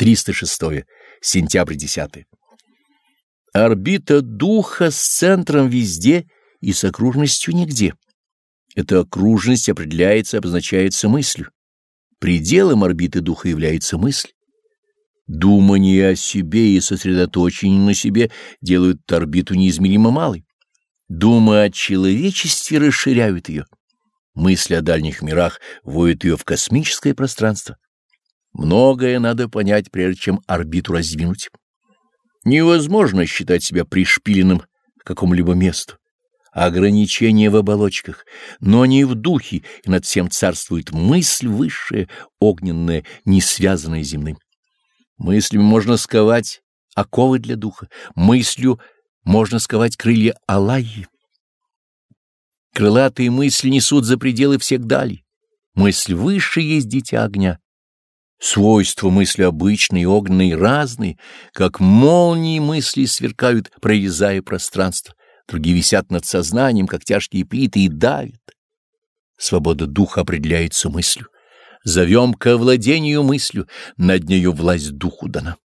306. Сентябрь 10. Орбита духа с центром везде и с окружностью нигде. Эта окружность определяется, обозначается мыслью. Пределом орбиты духа является мысль. Думание о себе и сосредоточение на себе делают орбиту неизмеримо малой. Думы о человечестве расширяют ее. Мысли о дальних мирах вводят ее в космическое пространство. Многое надо понять, прежде чем орбиту раздвинуть. Невозможно считать себя пришпиленным к какому-либо месту. Ограничения в оболочках, но не в духе, и над всем царствует мысль высшая, огненная, не связанная земным. Мыслями можно сковать оковы для духа, мыслью можно сковать крылья Аллахи. Крылатые мысли несут за пределы всех далей. Мысль выше есть дитя огня. Свойства мысли обычные, огненные, разные, как молнии мысли сверкают, прорезая пространство, другие висят над сознанием, как тяжкие плиты, и давят. Свобода духа определяется мыслью. Зовем ко владению мыслью, над нею власть духу дана.